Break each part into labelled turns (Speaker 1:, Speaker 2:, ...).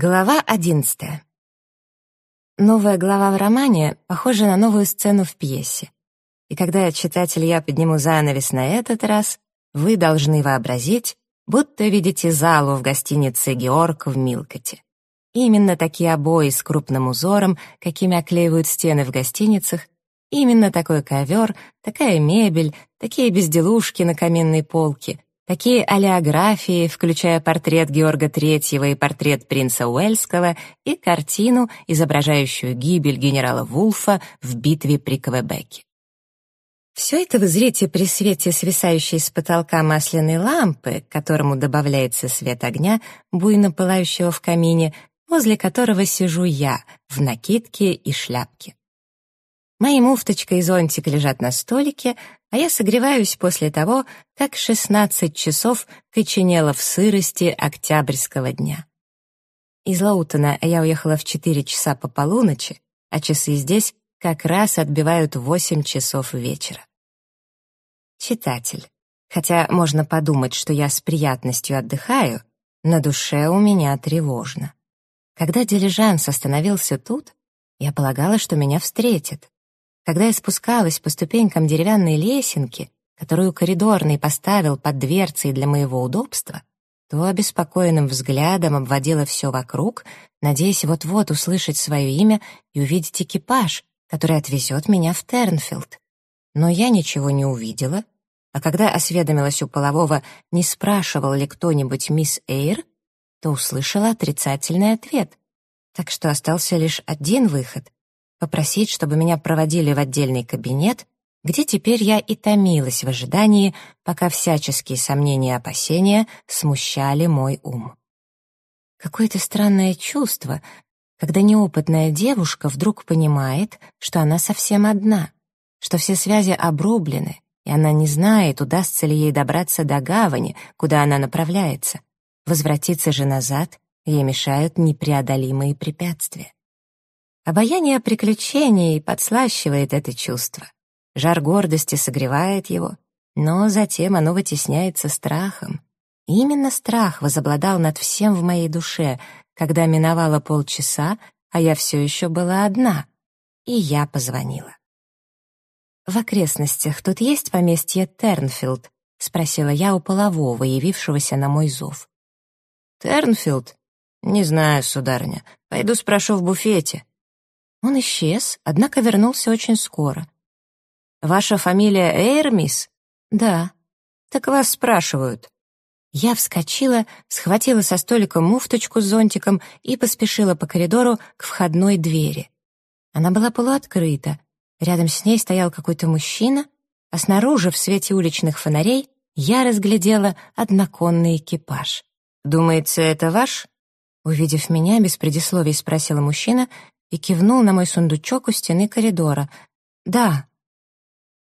Speaker 1: Глава одиннадцатая. Новая глава в романе похожа на новую сцену в пьесе. И когда, читатель, я подниму занавес на этот раз, вы должны вообразить, будто видите залу в гостинице «Георг» в Милкоте. Именно такие обои с крупным узором, какими оклеивают стены в гостиницах, именно такой ковер, такая мебель, такие безделушки на каминной полке, Такие олеографии, включая портрет Георга III и портрет принца Уэльского, и картину, изображающую гибель генерала Вулфа в битве при Квебеке. Все это вы зрите при свете свисающей с потолка масляной лампы, к которому добавляется свет огня, буйно пылающего в камине, возле которого сижу я в накидке и шляпке. Мои муфточка и зонтик лежат на столике, а я согреваюсь после того, как 16 часов коченела в сырости октябрьского дня. Из Лаутона я уехала в 4 часа по полуночи, а часы здесь как раз отбивают 8 часов вечера. Читатель. Хотя можно подумать, что я с приятностью отдыхаю, на душе у меня тревожно. Когда дилижанс остановился тут, я полагала, что меня встретят. Когда я спускалась по ступенькам деревянной лесенки, которую коридорный поставил под дверцей для моего удобства, то обеспокоенным взглядом обводила все вокруг, надеясь вот-вот услышать свое имя и увидеть экипаж, который отвезет меня в Тернфилд. Но я ничего не увидела, а когда осведомилась у полового, не спрашивал ли кто-нибудь мисс Эйр, то услышала отрицательный ответ. Так что остался лишь один выход попросить, чтобы меня проводили в отдельный кабинет, где теперь я и томилась в ожидании, пока всяческие сомнения и опасения смущали мой ум. Какое-то странное чувство, когда неопытная девушка вдруг понимает, что она совсем одна, что все связи обрублены, и она не знает, удастся ли ей добраться до гавани, куда она направляется. Возвратиться же назад ей мешают непреодолимые препятствия. Обаяние приключений подслащивает это чувство. Жар гордости согревает его, но затем оно вытесняется страхом. И именно страх возобладал над всем в моей душе, когда миновало полчаса, а я все еще была одна, и я позвонила. «В окрестностях тут есть поместье Тернфилд?» — спросила я у полового, явившегося на мой зов. «Тернфилд? Не знаю, сударыня. Пойду спрошу в буфете. Он исчез, однако вернулся очень скоро. «Ваша фамилия Эйрмис?» «Да». «Так вас спрашивают». Я вскочила, схватила со столика муфточку с зонтиком и поспешила по коридору к входной двери. Она была полуоткрыта. Рядом с ней стоял какой-то мужчина, а снаружи, в свете уличных фонарей, я разглядела одноконный экипаж. «Думается, это ваш?» Увидев меня, без предисловий спросила мужчина и кивнул на мой сундучок у стены коридора. «Да».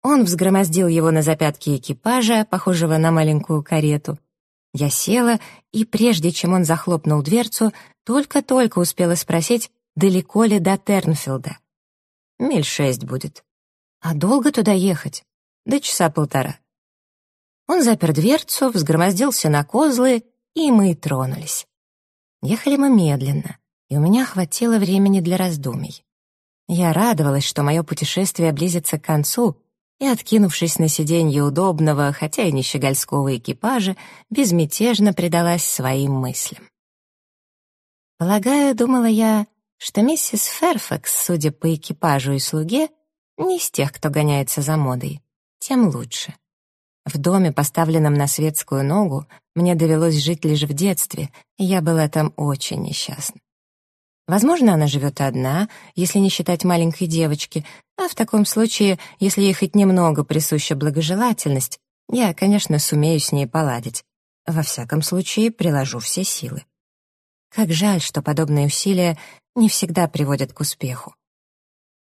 Speaker 1: Он взгромоздил его на запятки экипажа, похожего на маленькую карету. Я села, и прежде чем он захлопнул дверцу, только-только успела спросить, далеко ли до Тернфилда. «Миль шесть будет». «А долго туда ехать?» «До часа полтора». Он запер дверцу, взгромоздился на козлы, и мы тронулись. Ехали мы медленно и у меня хватило времени для раздумий. Я радовалась, что мое путешествие близится к концу, и, откинувшись на сиденье удобного, хотя и не щегольского экипажа, безмятежно предалась своим мыслям. Полагаю, думала я, что миссис Ферфакс, судя по экипажу и слуге, не из тех, кто гоняется за модой, тем лучше. В доме, поставленном на светскую ногу, мне довелось жить лишь в детстве, и я была там очень несчастна. Возможно, она живет одна, если не считать маленькой девочки, а в таком случае, если ей хоть немного присуща благожелательность, я, конечно, сумею с ней поладить. Во всяком случае, приложу все силы. Как жаль, что подобные усилия не всегда приводят к успеху.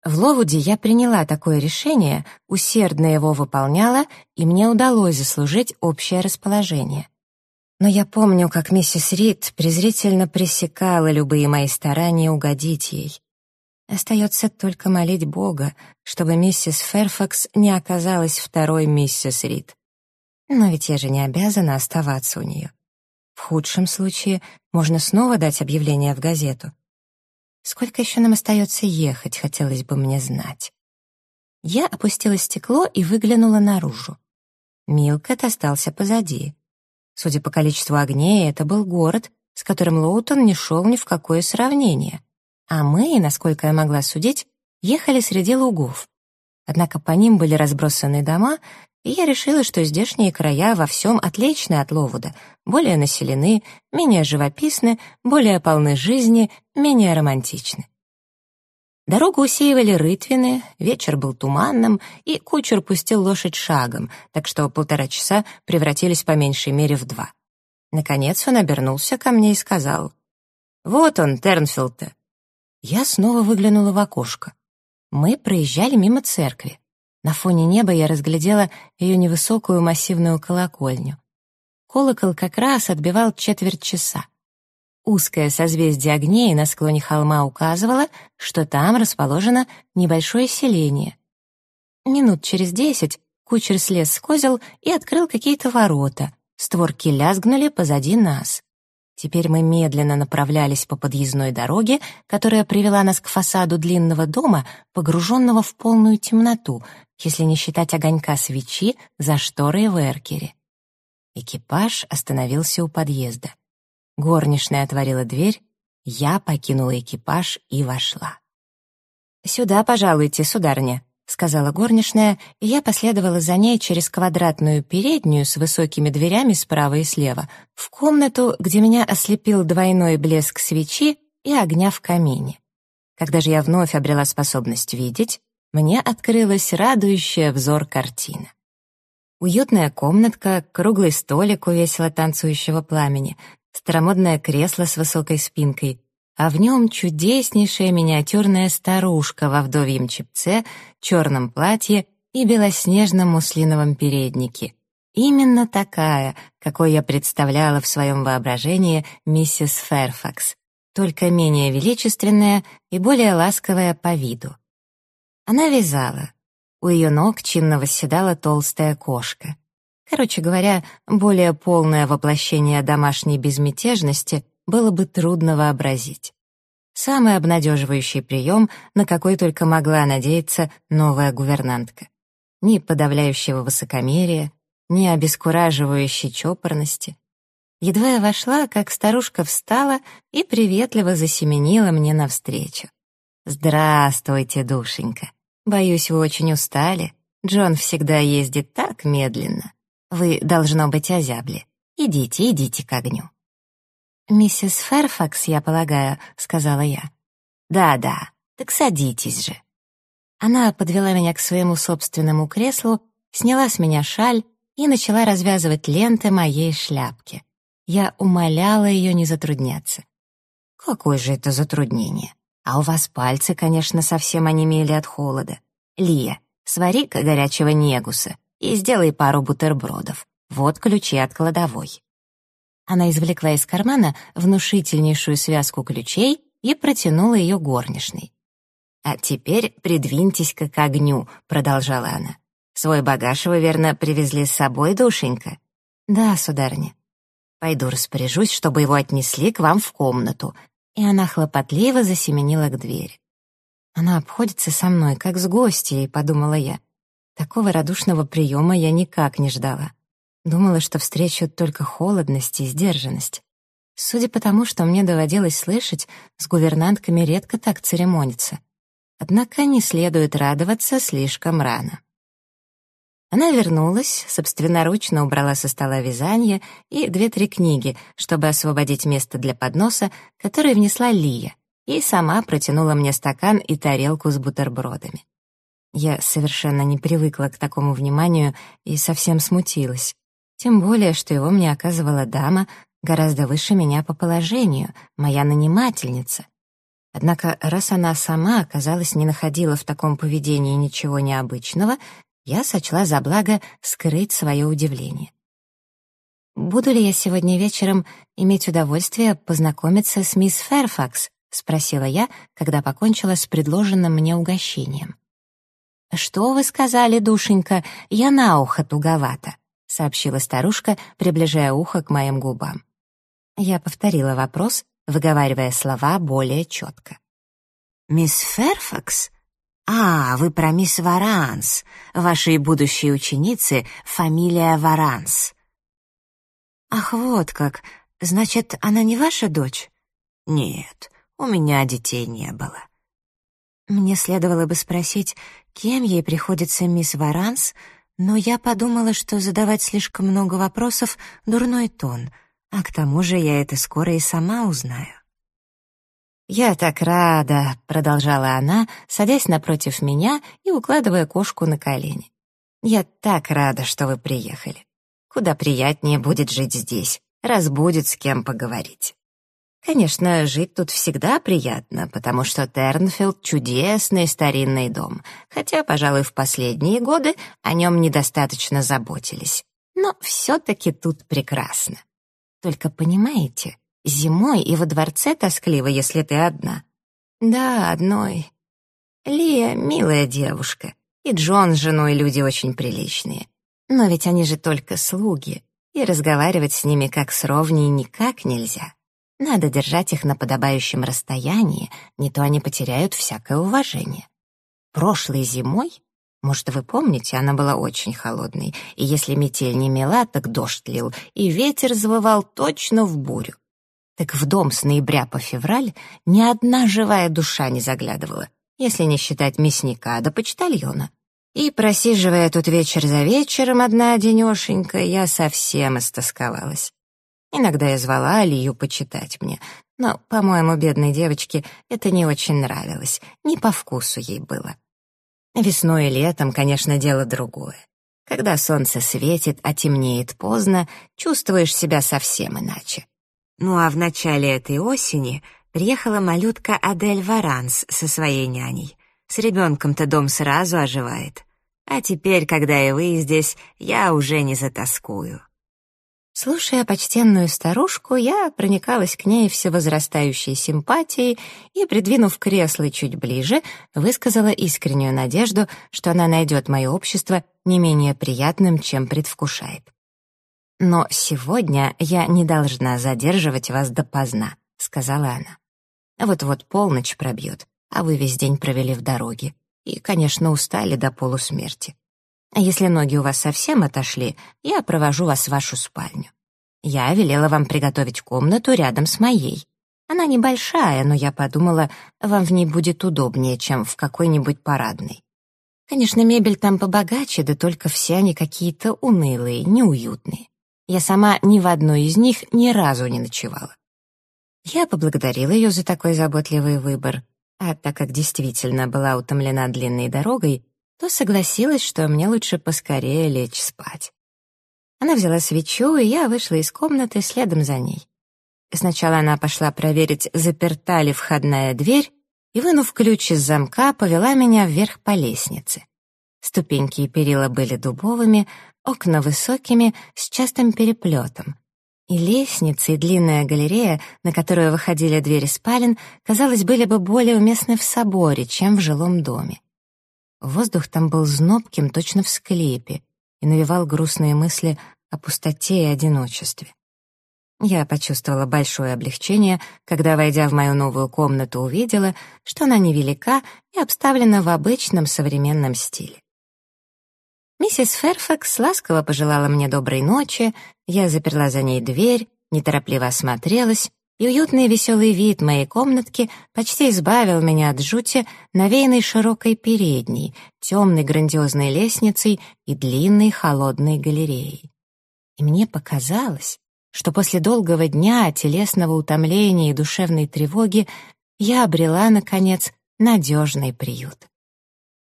Speaker 1: В Ловуде я приняла такое решение, усердно его выполняла, и мне удалось заслужить общее расположение. Но я помню, как миссис Рид презрительно пресекала любые мои старания угодить ей. Остается только молить Бога, чтобы миссис Ферфакс не оказалась второй миссис Рид. Но ведь я же не обязана оставаться у нее. В худшем случае можно снова дать объявление в газету. Сколько еще нам остается ехать, хотелось бы мне знать. Я опустила стекло и выглянула наружу. Милкет остался позади. Судя по количеству огней, это был город, с которым Лоутон не шел ни в какое сравнение. А мы, насколько я могла судить, ехали среди лугов. Однако по ним были разбросаны дома, и я решила, что здешние края во всем отличны от Ловуда, более населены, менее живописны, более полны жизни, менее романтичны. Дорогу усеивали рытвины, вечер был туманным, и кучер пустил лошадь шагом, так что полтора часа превратились по меньшей мере в два. Наконец он обернулся ко мне и сказал, «Вот он, Тернфилд-то». Я снова выглянула в окошко. Мы проезжали мимо церкви. На фоне неба я разглядела ее невысокую массивную колокольню. Колокол как раз отбивал четверть часа. Узкое созвездие огней на склоне холма указывало, что там расположено небольшое селение. Минут через десять кучер слез с козел и открыл какие-то ворота. Створки лязгнули позади нас. Теперь мы медленно направлялись по подъездной дороге, которая привела нас к фасаду длинного дома, погруженного в полную темноту, если не считать огонька свечи за шторой в эркере. Экипаж остановился у подъезда. Горничная отворила дверь, я покинула экипаж и вошла. «Сюда, пожалуйте, сударыня», — сказала горничная, и я последовала за ней через квадратную переднюю с высокими дверями справа и слева в комнату, где меня ослепил двойной блеск свечи и огня в камине. Когда же я вновь обрела способность видеть, мне открылась радующая взор картина. Уютная комнатка, круглый столик у весело танцующего пламени, старомодное кресло с высокой спинкой, а в нем чудеснейшая миниатюрная старушка во вдовьем чепце, черном платье и белоснежном муслиновом переднике. Именно такая, какой я представляла в своем воображении миссис Ферфакс, только менее величественная и более ласковая по виду. Она вязала. У ее ног чинно восседала толстая кошка. Короче говоря, более полное воплощение домашней безмятежности — было бы трудно вообразить. Самый обнадеживающий прием, на какой только могла надеяться новая гувернантка. Ни подавляющего высокомерия, ни обескураживающей чопорности. Едва я вошла, как старушка встала и приветливо засеменила мне навстречу. «Здравствуйте, душенька. Боюсь, вы очень устали. Джон всегда ездит так медленно. Вы, должно быть, озябли. Идите, идите к огню». «Миссис Ферфакс, я полагаю», — сказала я. «Да-да, так садитесь же». Она подвела меня к своему собственному креслу, сняла с меня шаль и начала развязывать ленты моей шляпки. Я умоляла ее не затрудняться. «Какое же это затруднение? А у вас пальцы, конечно, совсем онемели от холода. Лия, свари-ка горячего негуса и сделай пару бутербродов. Вот ключи от кладовой». Она извлекла из кармана внушительнейшую связку ключей и протянула ее горничной. «А теперь придвиньтесь-ка к огню», — продолжала она. «Свой багаж вы, верно, привезли с собой, душенька?» «Да, сударыня». «Пойду распоряжусь, чтобы его отнесли к вам в комнату». И она хлопотливо засеменила к двери. «Она обходится со мной, как с гостьей», — подумала я. Такого радушного приема я никак не ждала. Думала, что встречу только холодность и сдержанность. Судя по тому, что мне доводилось слышать, с гувернантками редко так церемониться. Однако не следует радоваться слишком рано. Она вернулась, собственноручно убрала со стола вязание и две-три книги, чтобы освободить место для подноса, который внесла Лия, и сама протянула мне стакан и тарелку с бутербродами. Я совершенно не привыкла к такому вниманию и совсем смутилась. Тем более, что его мне оказывала дама гораздо выше меня по положению, моя нанимательница. Однако, раз она сама, оказалось, не находила в таком поведении ничего необычного, я сочла за благо скрыть свое удивление. «Буду ли я сегодня вечером иметь удовольствие познакомиться с мисс Фэрфакс?» — спросила я, когда покончила с предложенным мне угощением. «Что вы сказали, душенька? Я на ухо туговата», — сообщила старушка, приближая ухо к моим губам. Я повторила вопрос, выговаривая слова более четко. «Мисс Ферфакс? А, вы про мисс Варанс. Вашей будущей ученицы фамилия Варанс». «Ах, вот как. Значит, она не ваша дочь?» «Нет, у меня детей не было». Мне следовало бы спросить, кем ей приходится мисс Варанс, но я подумала, что задавать слишком много вопросов — дурной тон, а к тому же я это скоро и сама узнаю. «Я так рада», — продолжала она, садясь напротив меня и укладывая кошку на колени. «Я так рада, что вы приехали. Куда приятнее будет жить здесь, раз будет с кем поговорить. Конечно, жить тут всегда приятно, потому что Тернфилд — чудесный старинный дом, хотя, пожалуй, в последние годы о нем недостаточно заботились. Но все-таки тут прекрасно. Только понимаете, Зимой и во дворце тоскливо, если ты одна. Да, одной. Лия — милая девушка, и Джон с женой люди очень приличные. Но ведь они же только слуги, и разговаривать с ними как с ровней никак нельзя. Надо держать их на подобающем расстоянии, не то они потеряют всякое уважение. Прошлой зимой, может, вы помните, она была очень холодной, и если метель не мела, так дождь лил, и ветер завывал точно в бурю. Так в дом с ноября по февраль ни одна живая душа не заглядывала, если не считать мясника до почтальона. И, просиживая тут вечер за вечером одна денешенька, я совсем истосковалась. Иногда я звала Алию почитать мне, но, по-моему, бедной девочке это не очень нравилось, не по вкусу ей было. Весной и летом, конечно, дело другое. Когда солнце светит, а темнеет поздно, чувствуешь себя совсем иначе. Ну а в начале этой осени приехала малютка Адель Варанс со своей няней. С ребенком-то дом сразу оживает. А теперь, когда и вы здесь, я уже не затаскую. Слушая почтенную старушку, я проникалась к ней всевозрастающей симпатией и, придвинув кресло чуть ближе, высказала искреннюю надежду, что она найдет мое общество не менее приятным, чем предвкушает. «Но сегодня я не должна задерживать вас допоздна», — сказала она. «Вот-вот полночь пробьет, а вы весь день провели в дороге. И, конечно, устали до полусмерти. А если ноги у вас совсем отошли, я провожу вас в вашу спальню. Я велела вам приготовить комнату рядом с моей. Она небольшая, но я подумала, вам в ней будет удобнее, чем в какой-нибудь парадной. Конечно, мебель там побогаче, да только все они какие-то унылые, неуютные. Я сама ни в одной из них ни разу не ночевала. Я поблагодарила ее за такой заботливый выбор, а так как действительно была утомлена длинной дорогой, то согласилась, что мне лучше поскорее лечь спать. Она взяла свечу, и я вышла из комнаты следом за ней. Сначала она пошла проверить, заперта ли входная дверь, и, вынув ключ из замка, повела меня вверх по лестнице. Ступеньки и перила были дубовыми, окна высокими, с частым переплетом. И лестница, и длинная галерея, на которую выходили двери спален, казалось, были бы более уместны в соборе, чем в жилом доме. Воздух там был знобким, точно в склепе, и навевал грустные мысли о пустоте и одиночестве. Я почувствовала большое облегчение, когда, войдя в мою новую комнату, увидела, что она невелика и обставлена в обычном современном стиле. Миссис Ферфакс ласково пожелала мне доброй ночи, я заперла за ней дверь, неторопливо осмотрелась, и уютный веселый вид моей комнатки почти избавил меня от жути, навеянной широкой передней, темной грандиозной лестницей и длинной холодной галереей. И мне показалось, что после долгого дня телесного утомления и душевной тревоги я обрела, наконец, надежный приют.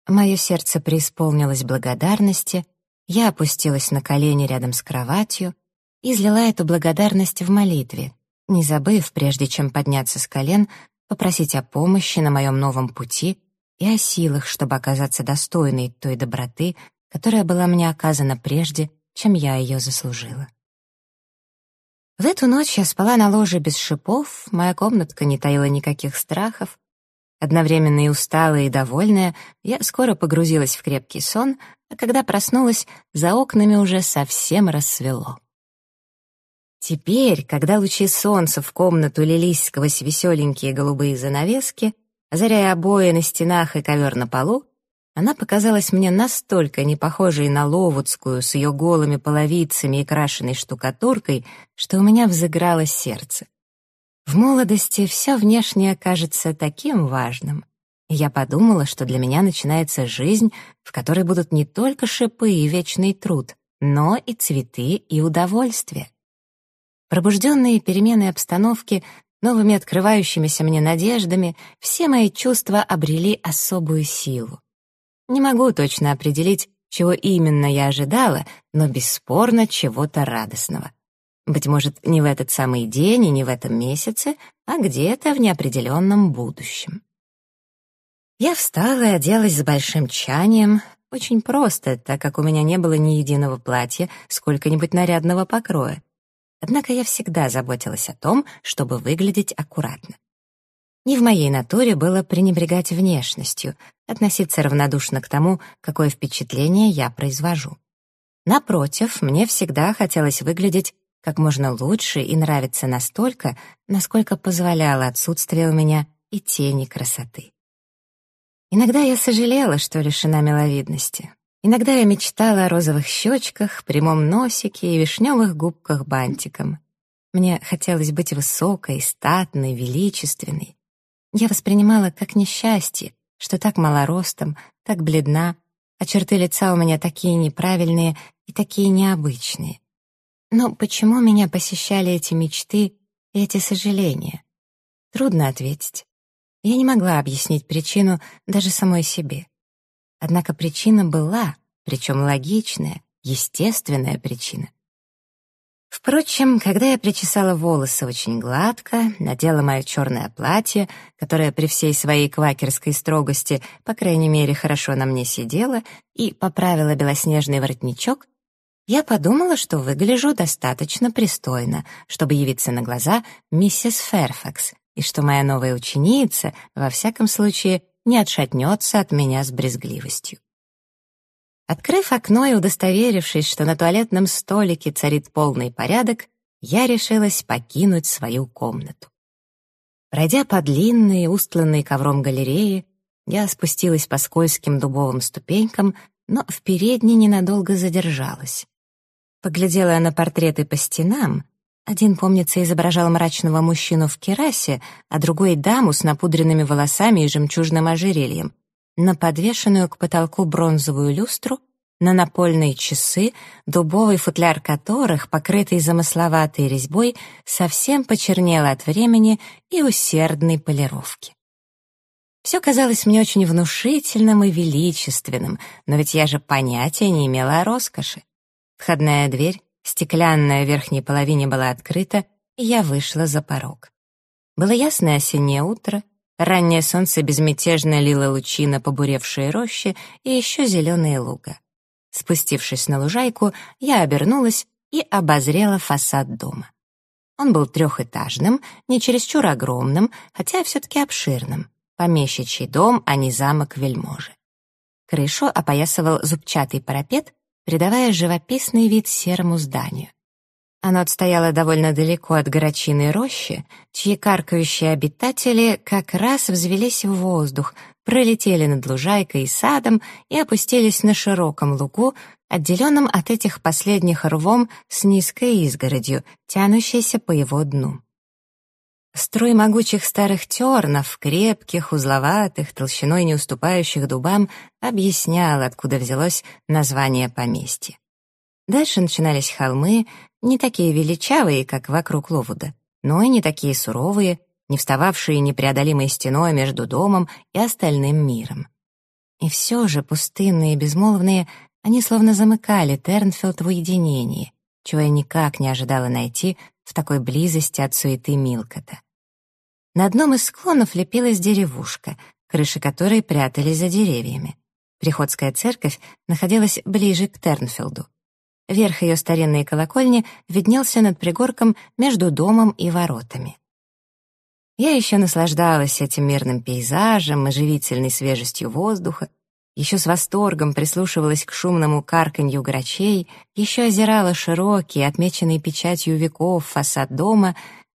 Speaker 1: Мое сердце преисполнилось благодарности, я опустилась на колени рядом с кроватью и излила эту благодарность в молитве, не забыв, прежде чем подняться с колен, попросить о помощи на моем новом пути и о силах, чтобы оказаться достойной той доброты, которая была мне оказана прежде, чем я ее заслужила. В эту ночь я спала на ложе без шипов, моя комнатка не таила никаких страхов, Одновременно и усталая, и довольная, я скоро погрузилась в крепкий сон, а когда проснулась, за окнами уже совсем рассвело. Теперь, когда лучи солнца в комнату лились сквозь веселенькие голубые занавески, озаряя обои на стенах и ковер на полу, она показалась мне настолько не похожей на Ловудскую с ее голыми половицами и крашенной штукатуркой, что у меня взыграло сердце. В молодости все внешнее кажется таким важным. Я подумала, что для меня начинается жизнь, в которой будут не только шипы и вечный труд, но и цветы и удовольствие. Пробужденные перемены обстановки, новыми открывающимися мне надеждами, все мои чувства обрели особую силу. Не могу точно определить, чего именно я ожидала, но бесспорно чего-то радостного. Быть может, не в этот самый день и не в этом месяце, а где-то в неопределенном будущем. Я встала и оделась с большим чанием, очень просто, так как у меня не было ни единого платья, сколько-нибудь нарядного покроя. Однако я всегда заботилась о том, чтобы выглядеть аккуратно. Не в моей натуре было пренебрегать внешностью, относиться равнодушно к тому, какое впечатление я произвожу. Напротив, мне всегда хотелось выглядеть как можно лучше и нравиться настолько, насколько позволяло отсутствие у меня и тени красоты. Иногда я сожалела, что лишена миловидности. Иногда я мечтала о розовых щечках, прямом носике и вишневых губках бантиком. Мне хотелось быть высокой, статной, величественной. Я воспринимала как несчастье, что так мало ростом, так бледна, а черты лица у меня такие неправильные и такие необычные. Но почему меня посещали эти мечты и эти сожаления? Трудно ответить. Я не могла объяснить причину даже самой себе. Однако причина была, причем логичная, естественная причина. Впрочем, когда я причесала волосы очень гладко, надела мое черное платье, которое при всей своей квакерской строгости, по крайней мере, хорошо на мне сидело, и поправила белоснежный воротничок, я подумала, что выгляжу достаточно пристойно, чтобы явиться на глаза миссис Ферфакс, и что моя новая ученица, во всяком случае, не отшатнется от меня с брезгливостью. Открыв окно и удостоверившись, что на туалетном столике царит полный порядок, я решилась покинуть свою комнату. Пройдя по длинной, устланной ковром галереи, я спустилась по скользким дубовым ступенькам, но в передней ненадолго задержалась. Поглядела на портреты по стенам. Один, помнится, изображал мрачного мужчину в керасе, а другой — даму с напудренными волосами и жемчужным ожерельем — на подвешенную к потолку бронзовую люстру, на напольные часы, дубовый футляр которых, покрытый замысловатой резьбой, совсем почернел от времени и усердной полировки. Все казалось мне очень внушительным и величественным, но ведь я же понятия не имела о роскоши. Входная дверь, стеклянная в верхней половине была открыта, и я вышла за порог. Было ясное осеннее утро — Раннее солнце безмятежно лило лучи на побуревшие рощи и еще зеленые луга. Спустившись на лужайку, я обернулась и обозрела фасад дома. Он был трехэтажным, не чересчур огромным, хотя все-таки обширным. Помещичий дом, а не замок вельможи. Крышу опоясывал зубчатый парапет, придавая живописный вид серому зданию. Оно отстояло довольно далеко от горочиной рощи, чьи каркающие обитатели как раз взвелись в воздух, пролетели над лужайкой и садом и опустились на широком лугу, отделенном от этих последних рвом с низкой изгородью, тянущейся по его дну. Строй могучих старых тернов, крепких, узловатых, толщиной не уступающих дубам, объяснял, откуда взялось название поместья. Дальше начинались холмы, не такие величавые, как вокруг Ловуда, но и не такие суровые, не встававшие непреодолимой стеной между домом и остальным миром. И все же, пустынные и безмолвные, они словно замыкали Тернфилд в уединении, чего я никак не ожидала найти в такой близости от суеты Милкота. На одном из склонов лепилась деревушка, крыши которой прятались за деревьями. Приходская церковь находилась ближе к Тернфилду. Верх ее старинной колокольни виднелся над пригорком между домом и воротами. Я еще наслаждалась этим мирным пейзажем и живительной свежестью воздуха, еще с восторгом прислушивалась к шумному карканью грачей, еще озирала широкий, отмеченный печатью веков фасад дома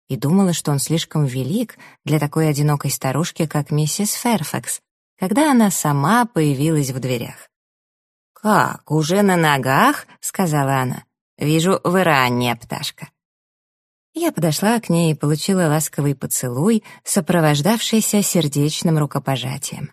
Speaker 1: и думала, что он слишком велик для такой одинокой старушки, как миссис Ферфакс, когда она сама появилась в дверях. «Как, уже на ногах?» — сказала она. «Вижу, вы ранняя пташка». Я подошла к ней и получила ласковый поцелуй, сопровождавшийся сердечным рукопожатием.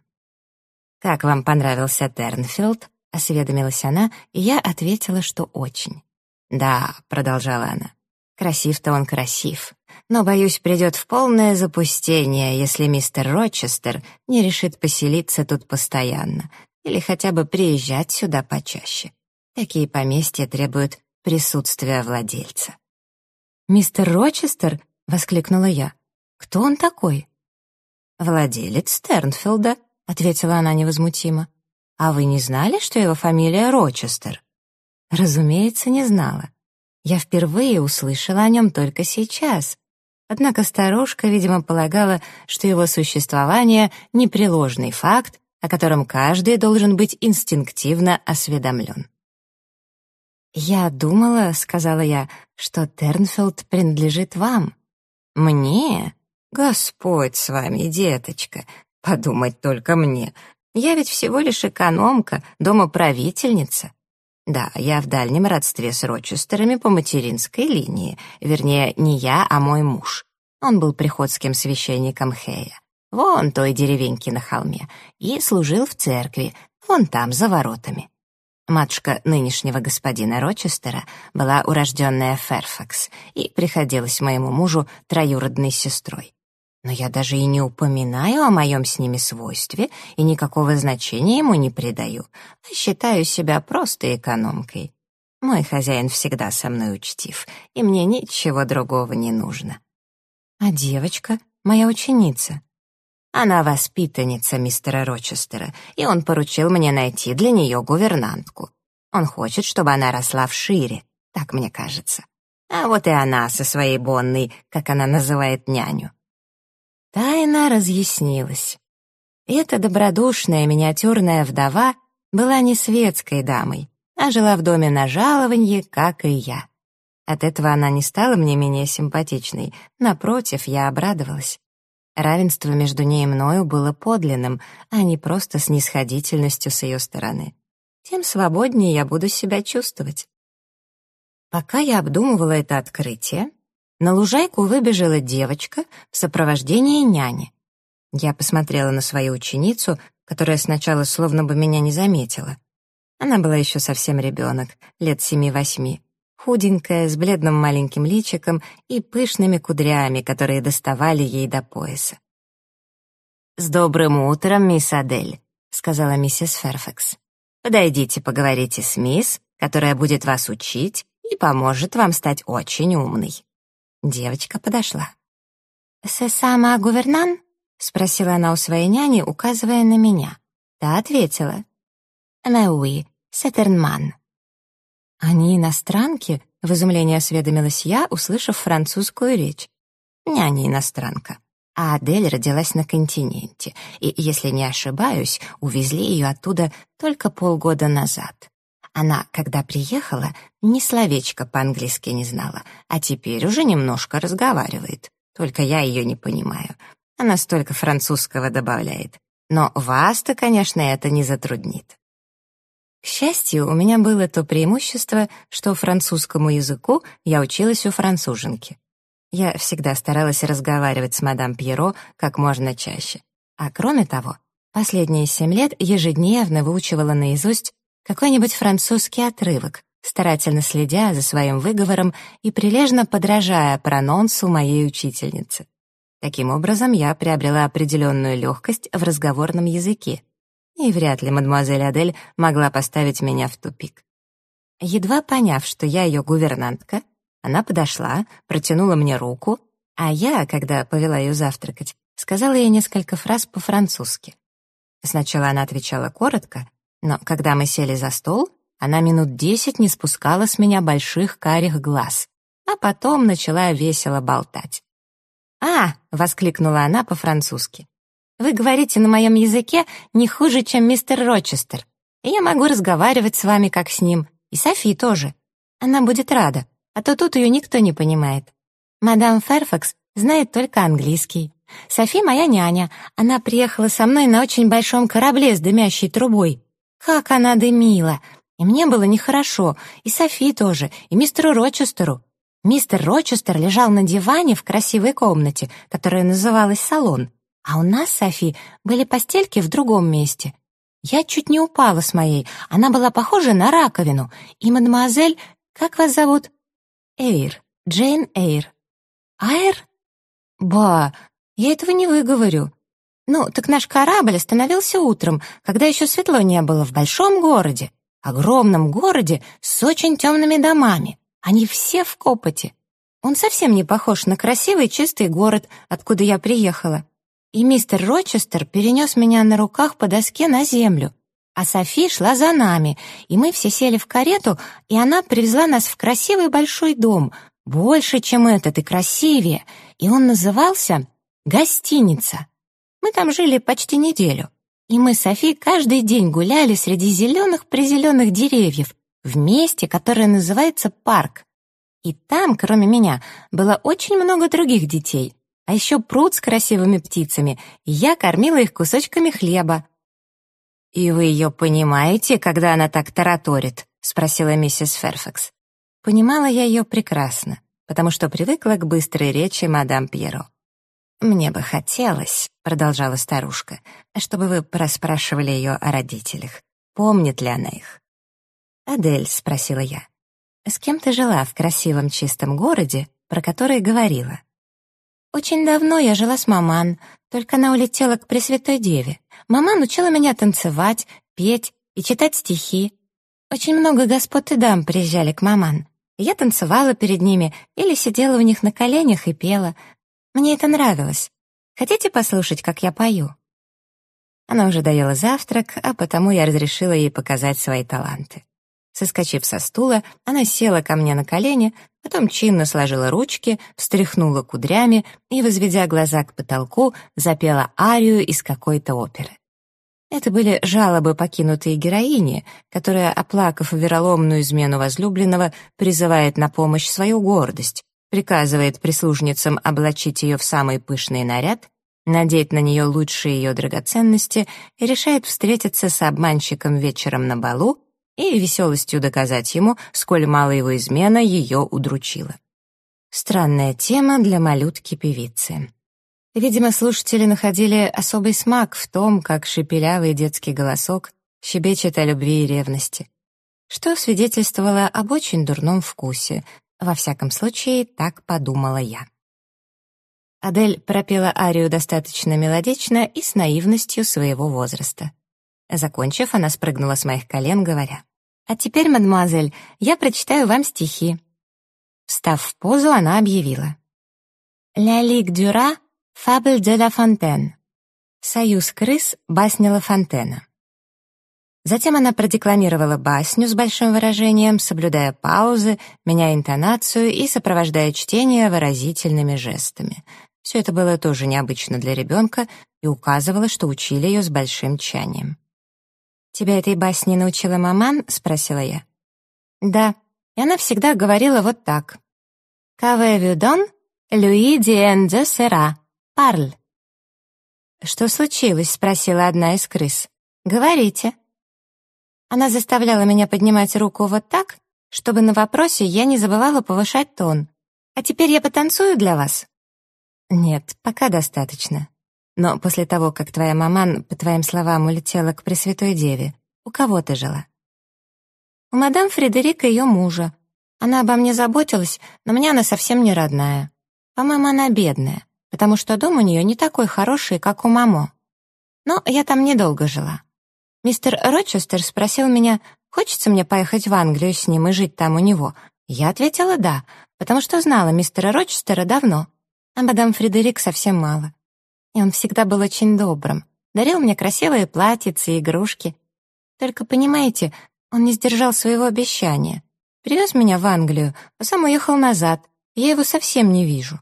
Speaker 1: «Как вам понравился Тернфилд?» — осведомилась она, и я ответила, что очень. «Да», — продолжала она, — «красив-то он красив, но, боюсь, придет в полное запустение, если мистер Рочестер не решит поселиться тут постоянно или хотя бы приезжать сюда почаще. Такие поместья требуют присутствия владельца». «Мистер Рочестер?» — воскликнула я. «Кто он такой?» «Владелец Стернфилда», — ответила она невозмутимо. «А вы не знали, что его фамилия Рочестер?» «Разумеется, не знала. Я впервые услышала о нем только сейчас. Однако старушка, видимо, полагала, что его существование — непреложный факт, о котором каждый должен быть инстинктивно осведомлен. «Я думала, — сказала я, — что Тернфилд принадлежит вам». «Мне? Господь с вами, деточка! Подумать только мне. Я ведь всего лишь экономка, домоправительница. Да, я в дальнем родстве с Рочестерами по материнской линии. Вернее, не я, а мой муж. Он был приходским священником Хея. Вон той деревеньки на холме. И служил в церкви, вон там, за воротами. Матушка нынешнего господина Рочестера была урожденная Ферфакс и приходилась моему мужу троюродной сестрой. Но я даже и не упоминаю о моем с ними свойстве и никакого значения ему не придаю, а считаю себя просто экономкой. Мой хозяин всегда со мной учтив, и мне ничего другого не нужно. А девочка — моя ученица. Она воспитанница мистера Рочестера, и он поручил мне найти для нее гувернантку. Он хочет, чтобы она росла в шире, так мне кажется. А вот и она со своей Бонной, как она называет няню. Тайна разъяснилась. Эта добродушная миниатюрная вдова была не светской дамой, а жила в доме на жалованье, как и я. От этого она не стала мне менее симпатичной, напротив, я обрадовалась. Равенство между ней и мною было подлинным, а не просто снисходительностью с ее стороны. Тем свободнее я буду себя чувствовать. Пока я обдумывала это открытие, на лужайку выбежала девочка в сопровождении няни. Я посмотрела на свою ученицу, которая сначала словно бы меня не заметила. Она была еще совсем ребенок, лет семи-восьми худенькая, с бледным маленьким личиком и пышными кудрями, которые доставали ей до пояса. «С добрым утром, мисс Адель», — сказала миссис Ферфакс. «Подойдите, поговорите с мисс, которая будет вас учить и поможет вам стать очень умной». Девочка подошла. «Се сама гувернан?» — спросила она у своей няни, указывая на меня. Та ответила. «Mais oui, c'est «Они иностранки?» — в изумлении осведомилась я, услышав французскую речь. «Няня иностранка. А Адель родилась на континенте, и, если не ошибаюсь, увезли ее оттуда только полгода назад. Она, когда приехала, ни словечко по-английски не знала, а теперь уже немножко разговаривает. Только я ее не понимаю. Она столько французского добавляет. Но вас-то, конечно, это не затруднит. К счастью, у меня было то преимущество, что французскому языку я училась у француженки. Я всегда старалась разговаривать с мадам Пьеро как можно чаще. А кроме того, последние семь лет ежедневно выучивала наизусть какой-нибудь французский отрывок, старательно следя за своим выговором и прилежно подражая прононсу моей учительницы. Таким образом, я приобрела определенную легкость в разговорном языке, и вряд ли мадемуазель Адель могла поставить меня в тупик. Едва поняв, что я ее гувернантка, она подошла, протянула мне руку, а я, когда повела ее завтракать, сказала ей несколько фраз по-французски. Сначала она отвечала коротко, но когда мы сели за стол, она минут десять не спускала с меня больших карих глаз, а потом начала весело болтать. «А!» — воскликнула она по-французски. Вы говорите на моем языке не хуже, чем мистер Рочестер. И я могу разговаривать с вами, как с ним. И Софи тоже. Она будет рада, а то тут ее никто не понимает. Мадам Ферфакс знает только английский. Софи моя няня. Она приехала со мной на очень большом корабле с дымящей трубой. Как она дымила! И мне было нехорошо, и Софи тоже, и мистеру Рочестеру. Мистер Рочестер лежал на диване в красивой комнате, которая называлась салон, а у нас, Софи, были постельки в другом месте. Я чуть не упала с моей, она была похожа на раковину, и мадемуазель, как вас зовут? Эйр, Джейн Эйр. Айр? Ба, я этого не выговорю. Ну, так наш корабль остановился утром, когда еще светло не было, в большом городе, огромном городе с очень темными домами. Они все в копоте. Он совсем не похож на красивый чистый город, откуда я приехала. И мистер Рочестер перенес меня на руках по доске на землю. А Софи шла за нами, и мы все сели в карету, и она привезла нас в красивый большой дом, больше, чем этот, и красивее, и он назывался «Гостиница». Мы там жили почти неделю, и мы с Софи каждый день гуляли среди зеленых-призеленых деревьев, в месте, которое называется парк. И там, кроме меня, было очень много других детей, а еще пруд с красивыми птицами, и я кормила их кусочками хлеба. «И вы ее понимаете, когда она так тараторит?» — спросила миссис Ферфакс. Понимала я ее прекрасно, потому что привыкла к быстрой речи мадам Пьеро. «Мне бы хотелось», — продолжала старушка, «чтобы вы проспрашивали ее о родителях. Помнит ли она их?» «Адель», — спросила я, — «с кем ты жила в красивом чистом городе, про который говорила?» «Очень давно я жила с маман, только она улетела к Пресвятой Деве. Маман учила меня танцевать, петь и читать стихи. Очень много господ и дам приезжали к маман. Я танцевала перед ними или сидела у них на коленях и пела. Мне это нравилось. Хотите послушать, как я пою?» Она уже доела завтрак, а потому я разрешила ей показать свои таланты. Соскочив со стула, она села ко мне на колени, потом чинно сложила ручки, встряхнула кудрями и, возведя глаза к потолку, запела арию из какой-то оперы. Это были жалобы покинутой героини, которая, оплакав вероломную измену возлюбленного, призывает на помощь свою гордость, приказывает прислужницам облачить ее в самый пышный наряд, надеть на нее лучшие ее драгоценности и решает встретиться с обманщиком вечером на балу, и веселостью доказать ему, сколь мало его измена ее удручила. Странная тема для малютки-певицы. Видимо, слушатели находили особый смак в том, как шепелявый детский голосок щебечет о любви и ревности, что свидетельствовало об очень дурном вкусе. Во всяком случае, так подумала я. Адель пропела арию достаточно мелодично и с наивностью своего возраста. Закончив, она спрыгнула с моих колен, говоря, «А теперь, мадемуазель, я прочитаю вам стихи». Встав в позу, она объявила. «Ля лиг дюра, фабль де ла фонтен». «Союз крыс, басня Ла Фонтена». Затем она продекламировала басню с большим выражением, соблюдая паузы, меняя интонацию и сопровождая чтение выразительными жестами. Все это было тоже необычно для ребенка и указывало, что учили ее с большим тщанием. «Тебя этой басне научила маман?» — спросила я. «Да, и она всегда говорила вот так. «Каве дон, Люи диэн де сера, парль». «Что случилось?» — спросила одна из крыс. «Говорите». Она заставляла меня поднимать руку вот так, чтобы на вопросе я не забывала повышать тон. «А теперь я потанцую для вас?» «Нет, пока достаточно. Но после того, как твоя маман, по твоим словам, улетела к Пресвятой Деве, у кого ты жила? У мадам Фредерика ее мужа. Она обо мне заботилась, но мне она совсем не родная. По-моему, она бедная, потому что дом у нее не такой хороший, как у мамо. Но я там недолго жила. Мистер Рочестер спросил меня, хочется мне поехать в Англию с ним и жить там у него. Я ответила «да», потому что знала мистера Рочестера давно, а мадам Фредерик совсем мало. И он всегда был очень добрым. Дарил мне красивые платьицы и игрушки. Только, понимаете, он не сдержал своего обещания. Привез меня в Англию, а сам уехал назад. Я его совсем не вижу.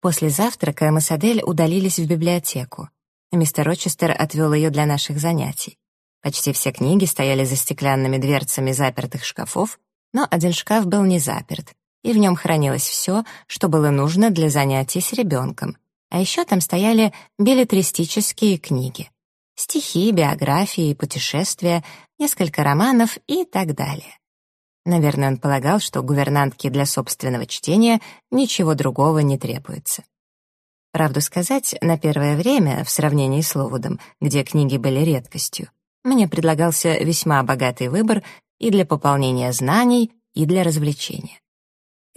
Speaker 1: После завтрака мы с Адель удалились в библиотеку. Мистер Рочестер отвел ее для наших занятий. Почти все книги стояли за стеклянными дверцами запертых шкафов, но один шкаф был не заперт, и в нем хранилось все, что было нужно для занятий с ребенком. А еще там стояли билетристические книги. Стихи, биографии, путешествия, несколько романов и так далее. Наверное, он полагал, что гувернантке для собственного чтения ничего другого не требуется. Правду сказать, на первое время, в сравнении с Ловудом, где книги были редкостью, мне предлагался весьма богатый выбор и для пополнения знаний, и для развлечения.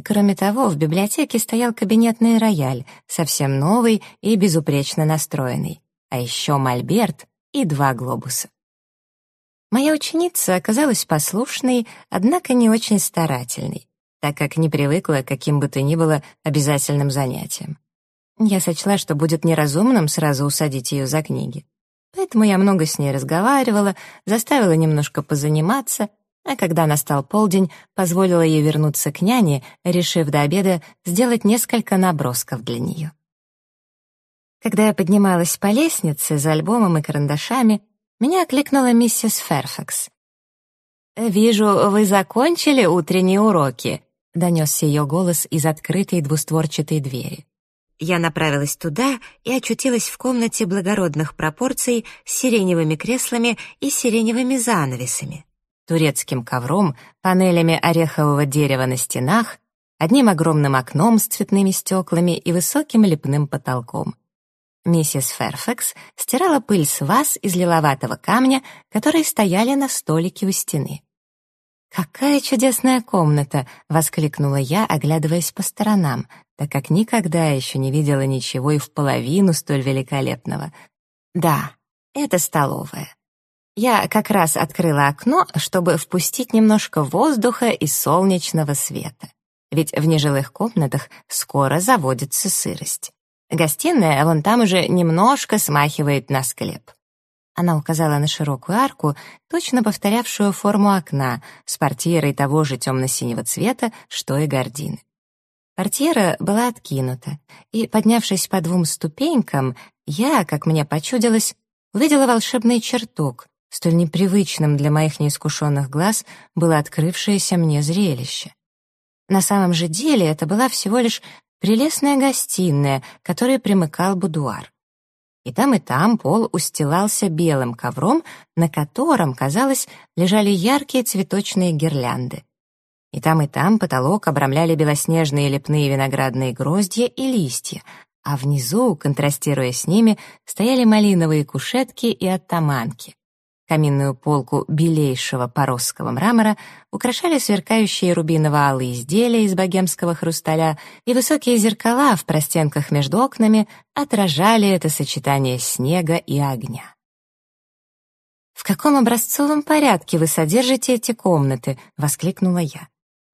Speaker 1: Кроме того, в библиотеке стоял кабинетный рояль, совсем новый и безупречно настроенный, а еще мольберт и два глобуса. Моя ученица оказалась послушной, однако не очень старательной, так как не привыкла к каким бы то ни было обязательным занятиям. Я сочла, что будет неразумным сразу усадить ее за книги. Поэтому я много с ней разговаривала, заставила немножко позаниматься, а когда настал полдень, позволила ей вернуться к няне, решив до обеда сделать несколько набросков для нее. Когда я поднималась по лестнице за альбомом и карандашами, меня окликнула миссис Ферфакс. «Вижу, вы закончили утренние уроки», — донесся ее голос из открытой двустворчатой двери. Я направилась туда и очутилась в комнате благородных пропорций с сиреневыми креслами и сиреневыми занавесами, турецким ковром, панелями орехового дерева на стенах, одним огромным окном с цветными стеклами и высоким лепным потолком. Миссис Ферфакс стирала пыль с ваз из лиловатого камня, которые стояли на столике у стены. «Какая чудесная комната!» — воскликнула я, оглядываясь по сторонам, так как никогда еще не видела ничего и в половину столь великолепного. «Да, это столовая. Я как раз открыла окно, чтобы впустить немножко воздуха и солнечного света. Ведь в нежилых комнатах скоро заводится сырость. Гостиная вон там уже немножко смахивает на склеп. Она указала на широкую арку, точно повторявшую форму окна, с портьерой того же темно-синего цвета, что и гардины. Портьера была откинута, и, поднявшись по двум ступенькам, я, как мне почудилось, увидела волшебный чертог, столь непривычным для моих неискушенных глаз было открывшееся мне зрелище. На самом же деле это была всего лишь прелестная гостиная, которой примыкал будуар. И там, и там пол устилался белым ковром, на котором, казалось, лежали яркие цветочные гирлянды. И там, и там потолок обрамляли белоснежные лепные виноградные гроздья и листья, а внизу, контрастируя с ними, стояли малиновые кушетки и оттаманки. Каминную полку белейшего поросского мрамора украшали сверкающие рубиново-алые изделия из богемского хрусталя, и высокие зеркала в простенках между окнами отражали это сочетание снега и огня. «В каком образцовом порядке вы содержите эти комнаты?» — воскликнула я.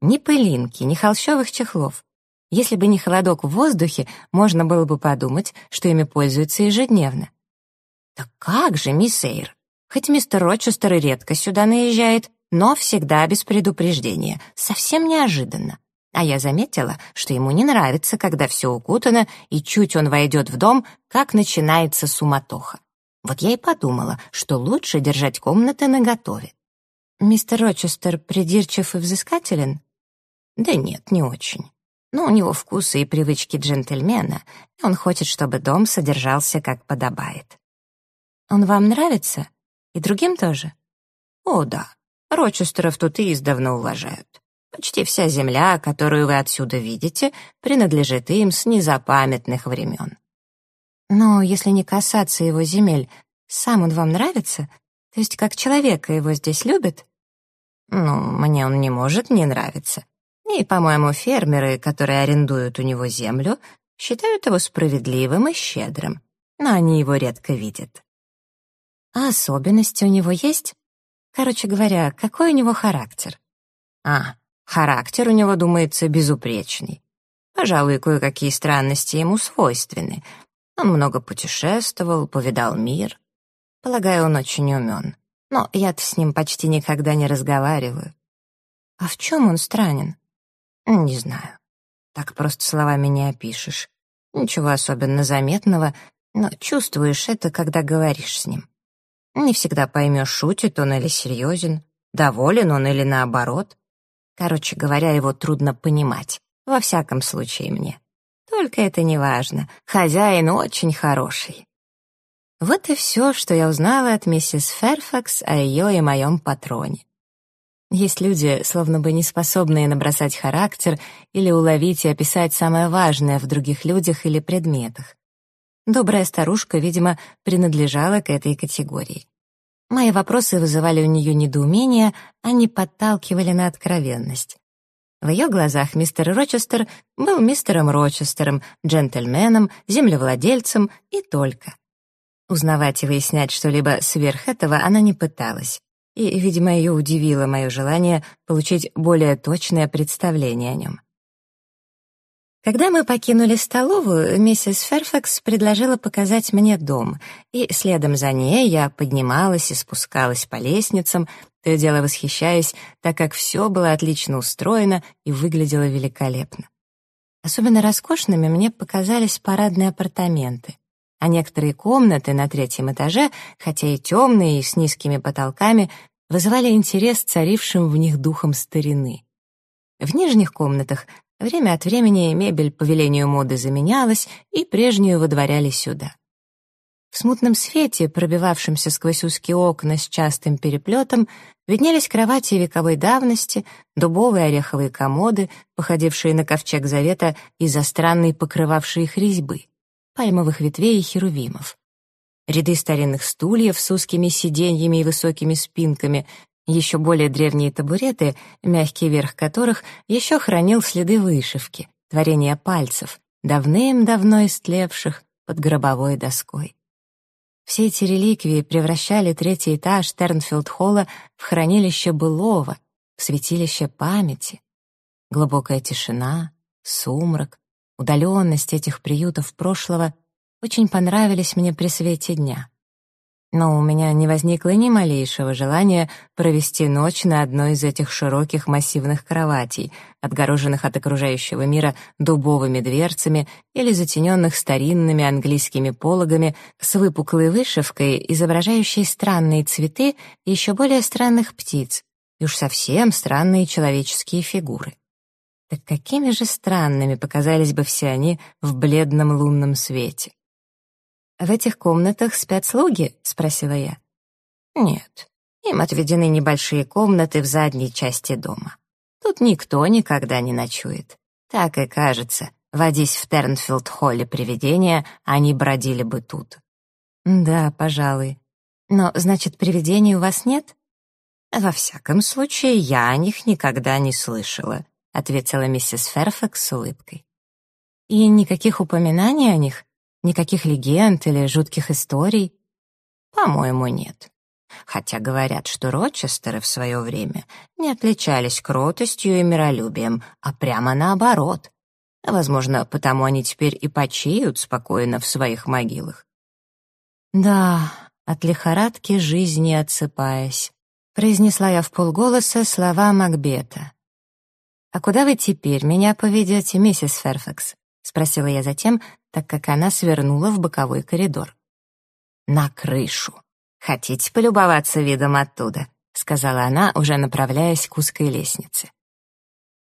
Speaker 1: «Ни пылинки, ни холщовых чехлов. Если бы не холодок в воздухе, можно было бы подумать, что ими пользуются ежедневно». «Так как же, мисс Эйр?» Хоть мистер Рочестер и редко сюда наезжает, но всегда без предупреждения, совсем неожиданно. А я заметила, что ему не нравится, когда все укутано, и чуть он войдет в дом, как начинается суматоха. Вот я и подумала, что лучше держать комнаты наготове. «Мистер Рочестер придирчив и взыскателен?» «Да нет, не очень. Но у него вкусы и привычки джентльмена, и он хочет, чтобы дом содержался как подобает». «Он вам нравится?» И другим тоже? О, да. Рочестеров тут и издавна уважают. Почти вся земля, которую вы отсюда видите, принадлежит им с незапамятных времен. Но если не касаться его земель, сам он вам нравится? То есть как человека его здесь любят? Ну, мне он не может не нравиться. И, по-моему, фермеры, которые арендуют у него землю, считают его справедливым и щедрым, но они его редко видят. А особенности у него есть? Короче говоря, какой у него характер? А, характер у него, думается, безупречный. Пожалуй, кое-какие странности ему свойственны. Он много путешествовал, повидал мир. Полагаю, он очень умен. Но я-то с ним почти никогда не разговариваю. А в чем он странен? Не знаю. Так просто словами не опишешь. Ничего особенно заметного, Но чувствуешь это, когда говоришь с ним. Не всегда поймешь, шутит он или серьезен, доволен он или наоборот. Короче говоря, его трудно понимать, во всяком случае мне. Только это не важно, хозяин очень хороший. Вот и все, что я узнала от миссис Ферфакс о ее и моем патроне. Есть люди, словно бы не способные набросать характер или уловить и описать самое важное в других людях или предметах. Добрая старушка, видимо, принадлежала к этой категории. Мои вопросы вызывали у нее недоумение, не подталкивали на откровенность. В ее глазах мистер Рочестер был мистером Рочестером, джентльменом, землевладельцем и только. Узнавать и выяснять что-либо сверх этого она не пыталась, и, видимо, ее удивило мое желание получить более точное представление о нем. Когда мы покинули столовую, миссис Ферфакс предложила показать мне дом, и следом за ней я поднималась и спускалась по лестницам, то и дело восхищаясь, так как все было отлично устроено и выглядело великолепно. Особенно роскошными мне показались парадные апартаменты, а некоторые комнаты на третьем этаже, хотя и темные и с низкими потолками, вызывали интерес царившим в них духом старины. В нижних комнатах Время от времени мебель по велению моды заменялась, и прежнюю выдворяли сюда. В смутном свете, пробивавшемся сквозь узкие окна с частым переплетом, виднелись кровати вековой давности, дубовые ореховые комоды, походившие на ковчег завета из-за странной покрывавшей их резьбы, пальмовых ветвей и херувимов. Ряды старинных стульев с узкими сиденьями и высокими спинками, еще более древние табуреты, мягкий верх которых еще хранил следы вышивки, творения пальцев, давным-давно истлевших под гробовой доской. Все эти реликвии превращали третий этаж Тернфилд-холла в хранилище былого, в святилище памяти. Глубокая тишина, сумрак, удаленность этих приютов прошлого очень понравились мне при свете дня но у меня не возникло ни малейшего желания провести ночь на одной из этих широких массивных кроватей, отгороженных от окружающего мира дубовыми дверцами или затененных старинными английскими пологами с выпуклой вышивкой, изображающей странные цветы и еще более странных птиц, и уж совсем странные человеческие фигуры. Так какими же странными показались бы все они в бледном лунном свете? «В этих комнатах спят слуги?» — спросила я. «Нет, им отведены небольшие комнаты в задней части дома. Тут никто никогда не ночует. Так и кажется, водись в Тернфилд-холле привидения, они бродили бы тут». «Да, пожалуй. Но, значит, привидений у вас нет?» «Во всяком случае, я о них никогда не слышала», — ответила миссис Ферфакс с улыбкой. «И никаких упоминаний о них? Никаких легенд или жутких историй? По-моему, нет. Хотя говорят, что Рочестеры в свое время не отличались кротостью и миролюбием, а прямо наоборот. Возможно, потому они теперь и почиют спокойно в своих могилах. «Да, от лихорадки жизни отсыпаясь», — произнесла я в полголоса слова Макбета. «А куда вы теперь меня поведете, миссис Ферфакс?» — спросила я затем, так как она свернула в боковой коридор. «На крышу. Хотите полюбоваться видом оттуда?» — сказала она, уже направляясь к узкой лестнице.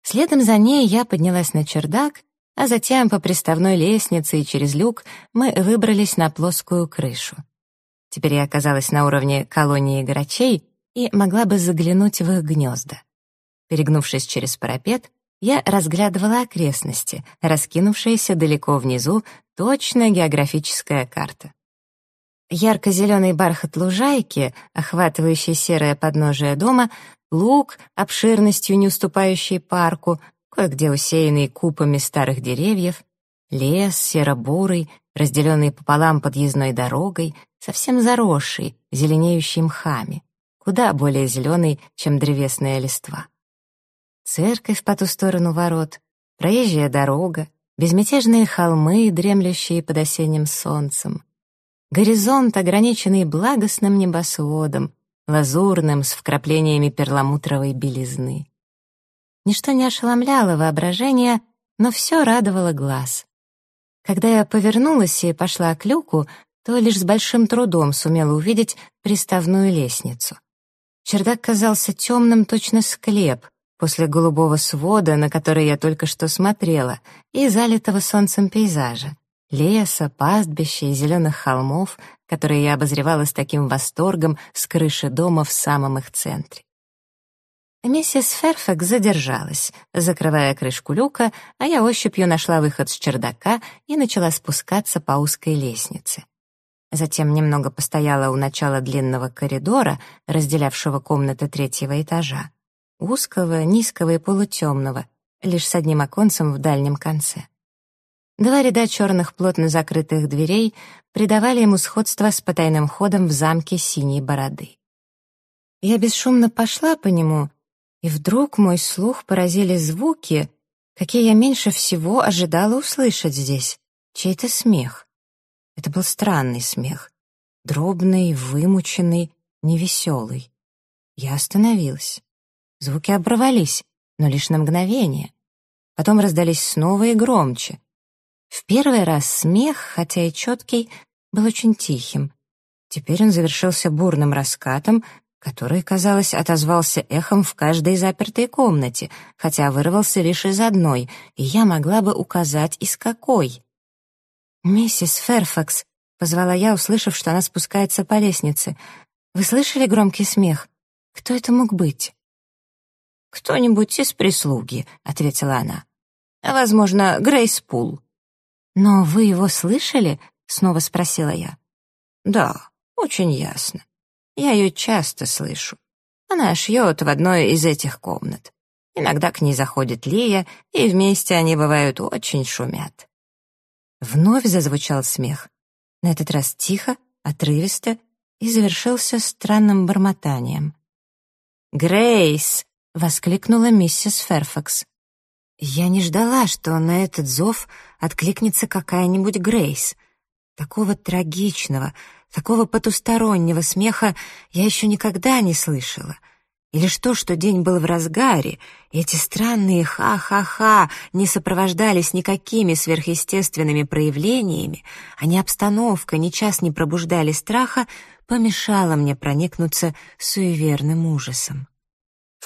Speaker 1: Следом за ней я поднялась на чердак, а затем по приставной лестнице и через люк мы выбрались на плоскую крышу. Теперь я оказалась на уровне колонии грачей и могла бы заглянуть в их гнезда. Перегнувшись через парапет, я разглядывала окрестности, раскинувшиеся далеко внизу, точная географическая карта. Ярко-зеленый бархат лужайки, охватывающий серое подножие дома, луг, обширностью не уступающий парку, кое-где усеянный купами старых деревьев, лес серо-бурый, разделенный пополам подъездной дорогой, совсем заросший, зеленеющий мхами, куда более зеленый, чем древесная листва церковь по ту сторону ворот, проезжая дорога, безмятежные холмы, дремлющие под осенним солнцем. Горизонт, ограниченный благостным небосводом, лазурным с вкраплениями перламутровой белизны. Ничто не ошеломляло воображение, но все радовало глаз. Когда я повернулась и пошла к люку, то лишь с большим трудом сумела увидеть приставную лестницу. Чердак казался темным, точно склеп, после голубого свода, на который я только что смотрела, и залитого солнцем пейзажа, леса, пастбища и зеленых холмов, которые я обозревала с таким восторгом с крыши дома в самом их центре. Миссис Ферфакс задержалась, закрывая крышку люка, а я ощупью нашла выход с чердака и начала спускаться по узкой лестнице. Затем немного постояла у начала длинного коридора, разделявшего комнаты третьего этажа. Узкого, низкого и полутемного, лишь с одним оконцем в дальнем конце. Два ряда черных плотно закрытых дверей придавали ему сходство с потайным ходом в замке Синей Бороды. Я бесшумно пошла по нему, и вдруг мой слух поразили звуки, какие я меньше всего ожидала услышать здесь. Чей-то смех. Это был странный смех. Дробный, вымученный, невеселый. Я остановилась. Звуки оборвались, но лишь на мгновение. Потом раздались снова и громче. В первый раз смех, хотя и четкий, был очень тихим. Теперь он завершился бурным раскатом, который, казалось, отозвался эхом в каждой запертой комнате, хотя вырвался лишь из одной, и я могла бы указать, из какой. «Миссис Ферфакс», — позвала я, услышав, что она спускается по лестнице, — «вы слышали громкий смех? Кто это мог быть?» «Кто-нибудь из прислуги», — ответила она. «Возможно, Грейс Пул». «Но вы его слышали?» — снова спросила я. «Да, очень ясно. Я ее часто слышу. Она шьет в одной из этих комнат. Иногда к ней заходит Лия, и вместе они, бывают, очень шумят. Вновь зазвучал смех. На этот раз тихо, отрывисто и завершился странным бормотанием. «Грейс!» — воскликнула миссис Ферфакс. Я не ждала, что на этот зов откликнется какая-нибудь Грейс. Такого трагичного, Такого потустороннего смеха я еще никогда не слышала. И лишь то, что день был в разгаре, и эти странные ха-ха-ха не сопровождались никакими сверхъестественными проявлениями, а ни обстановка, ни час не пробуждали страха, помешало мне проникнуться суеверным ужасом.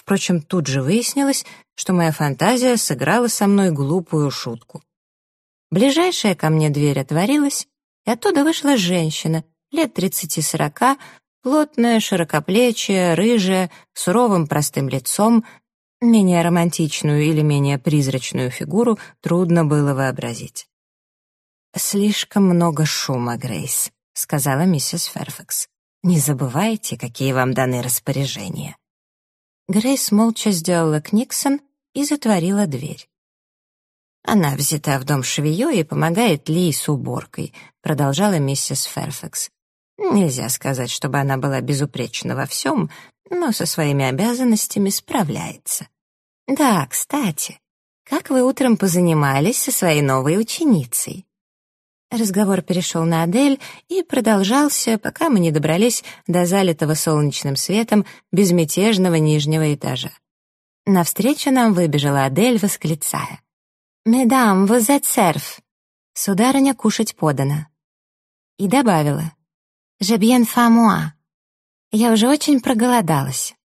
Speaker 1: Впрочем, тут же выяснилось, что моя фантазия сыграла со мной глупую шутку. Ближайшая ко мне дверь отворилась, и оттуда вышла женщина — лет тридцати-сорока, плотная, широкоплечья, рыжая, суровым простым лицом, менее романтичную или менее призрачную фигуру трудно было вообразить. «Слишком много шума, Грейс», — сказала миссис Ферфакс. «Не забывайте, какие вам даны распоряжения». Грейс молча сделала книксон и затворила дверь. «Она взята в дом швеей и помогает Ли с уборкой», — продолжала миссис Ферфакс. Нельзя сказать, чтобы она была безупречна во всем, но со своими обязанностями справляется. Да, кстати, как вы утром позанимались со своей новой ученицей? Разговор перешел на Адель и продолжался, пока мы не добрались до залитого солнечным светом безмятежного нижнего этажа. Навстречу нам выбежала Адель, восклицая. «Медам, êtes serf!» «Сударыня, кушать подано». И добавила. «Je bien famoi». Я уже очень проголодалась.